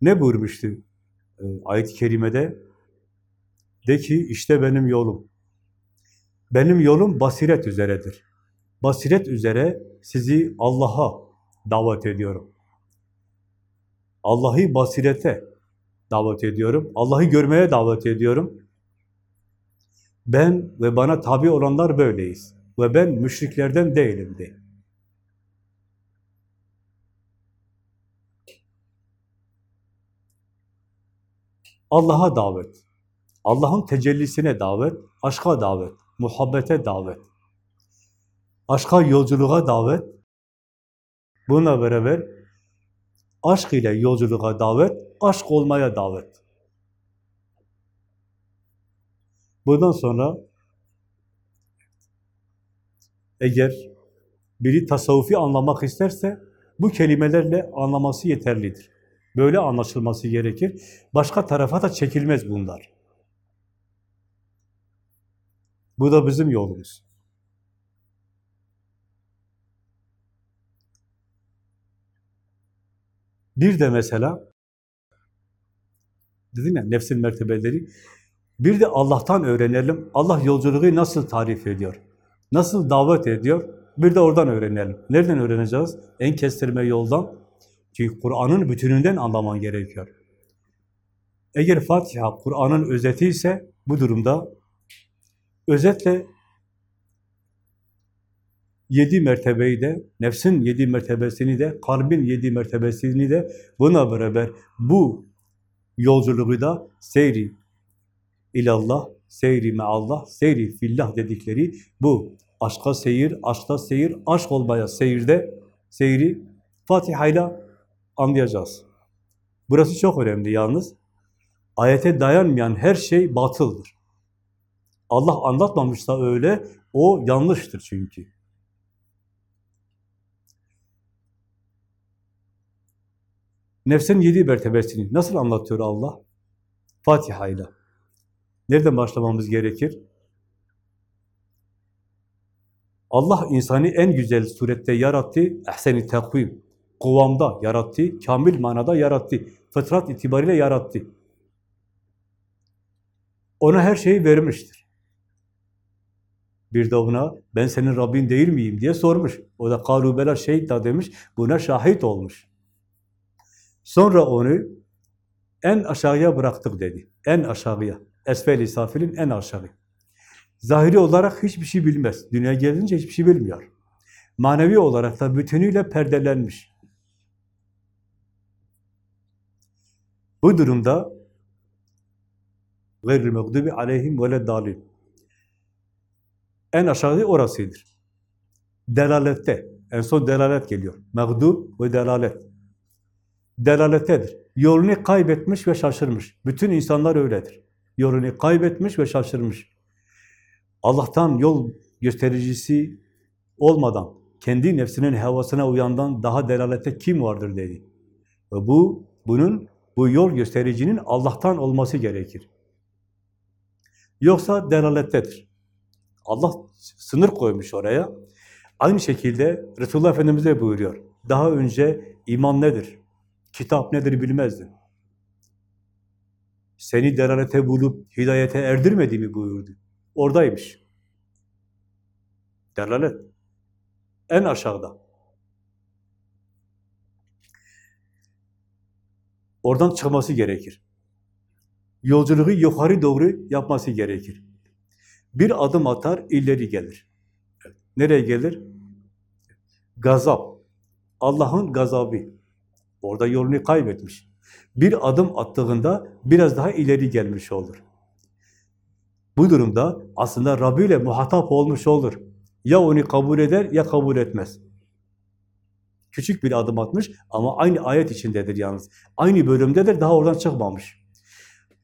Ne buyurmuştu e, ayet-i kerimede? De ki işte benim yolum. Benim yolum basiret üzeredir. Basiret üzere sizi Allah'a davet ediyorum. Allah'ı basirete davet ediyorum. Allah'ı görmeye davet ediyorum. Ben ve bana tabi olanlar böyleyiz. Ve ben müşriklerden değilim de. Allah'a davet. Allah'ın tecellisine davet, aşka davet, muhabbete davet. Aşka yolculuğa davet. Bununla beraber aşk ile yolculuğa davet, aşk olmaya davet. Bundan sonra eğer biri tasavvufi anlamak isterse bu kelimelerle anlaması yeterlidir. Böyle anlaşılması gerekir. Başka tarafa da çekilmez bunlar. Bu da bizim yolumuz. Bir de mesela dedim ya nefsin mertebeleri bir de Allah'tan öğrenelim. Allah yolculuğu nasıl tarif ediyor? Nasıl davet ediyor? Bir de oradan öğrenelim. Nereden öğreneceğiz? En kestirme yoldan. Çünkü Kur'an'ın bütününden anlaman gerekiyor. Eğer Fatiha Kur'an'ın özeti ise bu durumda özetle yedi mertebeyi de, nefsin yedi mertebesini de, kalbin yedi mertebesini de buna beraber bu yolculuğu da seyri ilallah, seyri meallah, seyri fillah dedikleri bu aşka seyir, aşkta seyir, aşk olmaya seyirde seyri Fatiha'yla anlayacağız. Burası çok önemli yalnız. Ayete dayanmayan her şey batıldır. Allah anlatmamışsa öyle, o yanlıştır çünkü. Nefsin yedi mertebesini nasıl anlatıyor Allah? Fatiha ile. Nereden başlamamız gerekir? Allah insanı en güzel surette yarattı, ehsen-i takvim, kıvamda yarattı, kamil manada yarattı, fıtrat itibariyle yarattı. Ona her şeyi vermiştir. Bir de ona ben senin Rabbin değil miyim diye sormuş. O da karubela şehit da demiş, buna şahit olmuş. Sonra onu en aşağıya bıraktık dedi. En aşağıya. Esfel-i safilin en aşağı. Zahiri olarak hiçbir şey bilmez. Dünya gelince hiçbir şey bilmiyor. Manevi olarak da bütünüyle perdelenmiş. Bu durumda غَيْرِ الْمَغْدُبِ عَلَيْهِمْ وَلَا dalil. En aşağı orasıdır. Delalette. En son delalet geliyor. Mağdub ve delalet. Delalettedir. Yolunu kaybetmiş ve şaşırmış. Bütün insanlar öyledir. Yolunu kaybetmiş ve şaşırmış. Allah'tan yol göstericisi olmadan, kendi nefsinin havasına uyandan daha delalette kim vardır dedi. Ve bu, bunun, bu yol göstericinin Allah'tan olması gerekir. Yoksa delalettedir. Allah sınır koymuş oraya. Aynı şekilde Resulullah Efendimiz de buyuruyor. Daha önce iman nedir? Kitap nedir bilmezdin. Seni delalete bulup hidayete erdirmedi mi buyurdu. Oradaymış. Delalet. En aşağıda. Oradan çıkması gerekir. Yolculuğu yukarı doğru yapması gerekir. Bir adım atar, ileri gelir. Nereye gelir? Gazap. Allah'ın gazabı. Orada yolunu kaybetmiş. Bir adım attığında biraz daha ileri gelmiş olur. Bu durumda aslında Rabbi ile muhatap olmuş olur. Ya onu kabul eder ya kabul etmez. Küçük bir adım atmış ama aynı ayet içindedir yalnız. Aynı bölümdedir, daha oradan çıkmamış.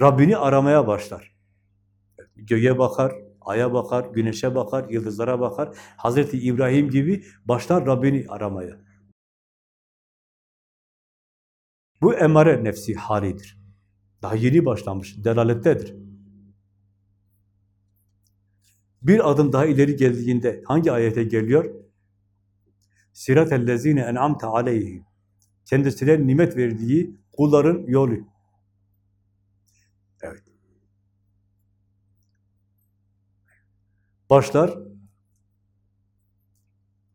Rabbini aramaya başlar. Göğe bakar, aya bakar, güneşe bakar, yıldızlara bakar. Hazreti İbrahim gibi başlar Rabbini aramaya. Bu emare nefsi halidir. Daha yeni başlamış, delalettedir. Bir adım daha ileri geldiğinde hangi ayete geliyor? Sirat-ellezine en'amte aleyhim. Kendisine nimet verdiği kulların yolu. Evet. Başlar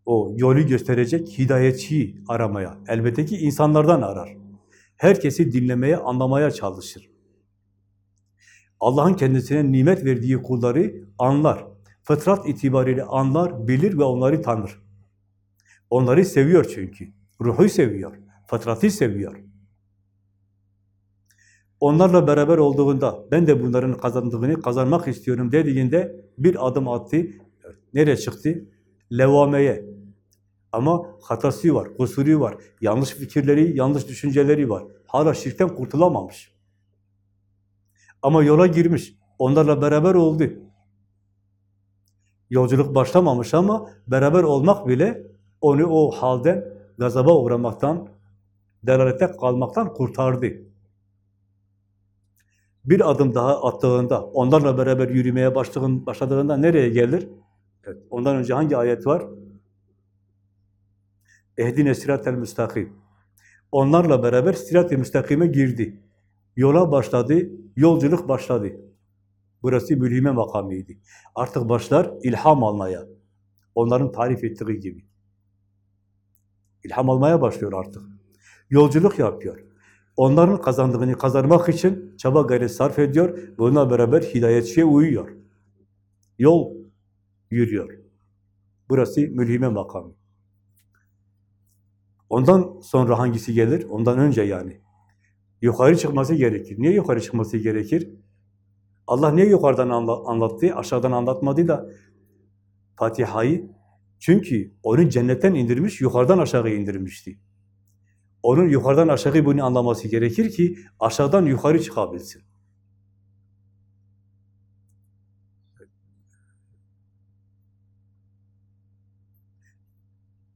o yolu gösterecek hidayetçiyi aramaya. Elbette ki insanlardan arar. Herkesi dinlemeye, anlamaya çalışır. Allah'ın kendisine nimet verdiği kulları anlar. Fıtrat itibariyle anlar, bilir ve onları tanır. Onları seviyor çünkü. Ruhu seviyor, fıtratı seviyor. Onlarla beraber olduğunda, ben de bunların kazandığını kazanmak istiyorum dediğinde bir adım attı. Nereye çıktı? Levameye. Ama hatası var, kusuru var, yanlış fikirleri, yanlış düşünceleri var. Hala şirkten kurtulamamış. Ama yola girmiş. Onlarla beraber oldu. Yolculuk başlamamış ama beraber olmak bile onu o halden, gazaba uğramaktan, delalete kalmaktan kurtardı. Bir adım daha attığında, onlarla beraber yürümeye başladığın- başladığında nereye gelir? Evet, ondan önce hangi ayet var? Ehdine siratel müstakim. Onlarla beraber sirat-i müstakime girdi. Yola başladı, yolculuk başladı. Burası mülhime makamıydı. Artık başlar ilham almaya. Onların tarif ettiği gibi. İlham almaya başlıyor artık. Yolculuk yapıyor. Onların kazandığını kazanmak için çaba gayret sarf ediyor. Bununla beraber hidayetçiye uyuyor. Yol yürüyor. Burası mülhime makamı. Ondan sonra hangisi gelir? Ondan önce yani. Yukarı çıkması gerekir. Niye yukarı çıkması gerekir? Allah niye yukarıdan anla- anlattı, aşağıdan anlatmadı da Fatiha'yı? Çünkü onu cennetten indirmiş, yukarıdan aşağı indirmişti. Onun yukarıdan aşağı bunu anlaması gerekir ki aşağıdan yukarı çıkabilsin.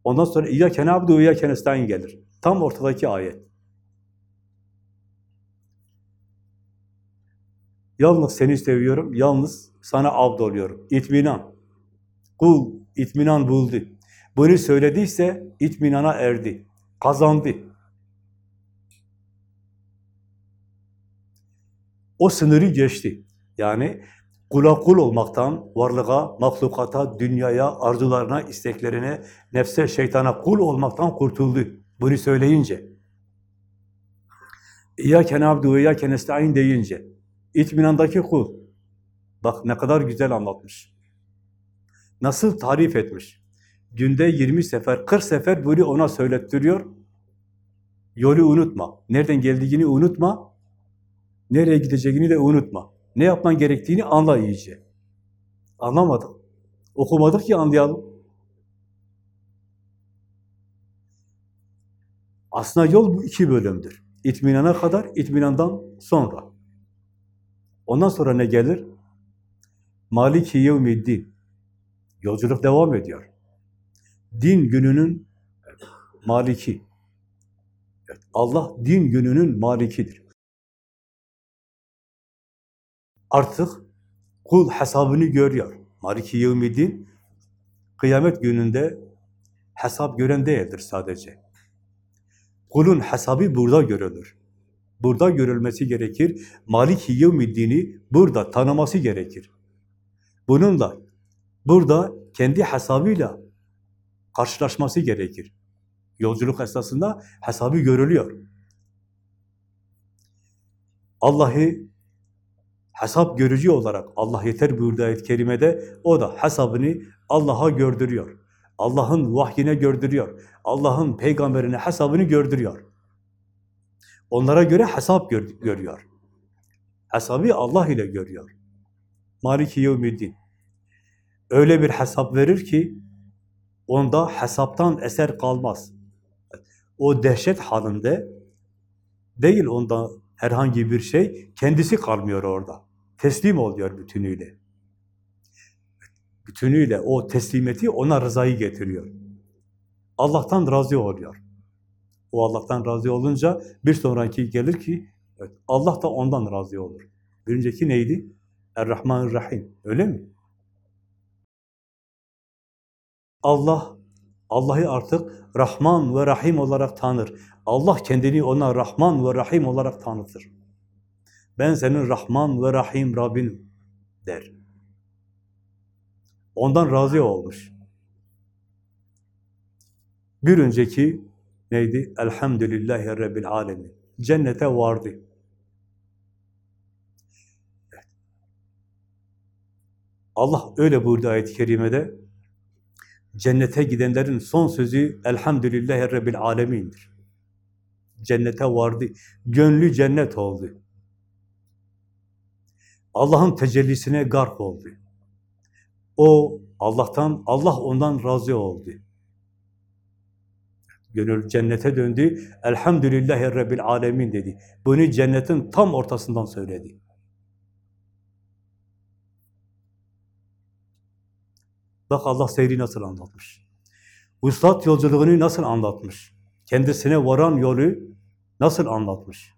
Ondan sonra İyyâke ve İyyâke nestaîn gelir. Tam ortadaki ayet. Yalnız seni seviyorum, yalnız sana abd oluyorum. İtminan. Kul itminan buldu. Bunu söylediyse itminana erdi. Kazandı. O sınırı geçti. Yani kula kul olmaktan, varlığa, mahlukata, dünyaya, arzularına, isteklerine, nefse, şeytana kul olmaktan kurtuldu. Bunu söyleyince. İyyâke na'budu ve İyyâke nestaîn deyince. İtminandaki kul. Bak ne kadar güzel anlatmış. Nasıl tarif etmiş. Günde 20 sefer, 40 sefer bunu ona söylettiriyor. Yolu unutma. Nereden geldiğini unutma. Nereye gideceğini de unutma. Ne yapman gerektiğini anla iyice. Anlamadık. Okumadık ki anlayalım. Aslında yol bu iki bölümdür. İtminana kadar, itminandan sonra. Ondan sonra ne gelir? Maliki yevmiddin. Yolculuk devam ediyor. Din gününün maliki. Allah din gününün malikidir. Artık kul hesabını görüyor. Maliki yevmiddin kıyamet gününde hesap gören değildir sadece. Kulun hesabı burada görülür. Burada görülmesi gerekir. Maliki yevmiddini burada tanıması gerekir. Bununla burada kendi hesabıyla karşılaşması gerekir. Yolculuk esnasında hesabı görülüyor. Allah'ı hesap görücü olarak Allah yeter buyurdu ayet-i kerimede o da hesabını Allah'a gördürüyor. Allah'ın vahyine gördürüyor. Allah'ın peygamberine hesabını gördürüyor. Onlara göre hesap gör görüyor. Hesabı Allah ile görüyor. Maliki yevmiddin. Öyle bir hesap verir ki onda hesaptan eser kalmaz. O dehşet halinde değil onda herhangi bir şey, kendisi kalmıyor orada. Teslim oluyor bütünüyle. Bütünüyle o teslimiyeti ona rızayı getiriyor. Allah'tan razı oluyor. O Allah'tan razı olunca bir sonraki gelir ki evet, Allah da ondan razı olur. Bir önceki neydi? Er-Rahman-Rahim. Öyle mi? Allah Allah'ı artık Rahman ve Rahim olarak tanır. Allah kendini ona Rahman ve Rahim olarak tanıtır. Ben senin Rahman ve Rahim Rabbinim der. Ondan razı olmuş. Bir önceki neydi? Elhamdülillahi Rabbil Alemin. Cennete vardı. Allah öyle buyurdu ayet-i kerimede. Cennete gidenlerin son sözü Elhamdülillahi Rabbil Alemin'dir. Cennete vardı. Gönlü cennet oldu. Allah'ın tecellisine gark oldu. O Allah'tan, Allah ondan razı oldu. Gönül cennete döndü. Elhamdülillahi Rabbil Alemin dedi. Bunu cennetin tam ortasından söyledi. Bak Allah seyri nasıl anlatmış. Vuslat yolculuğunu nasıl anlatmış. Kendisine varan yolu nasıl anlatmış.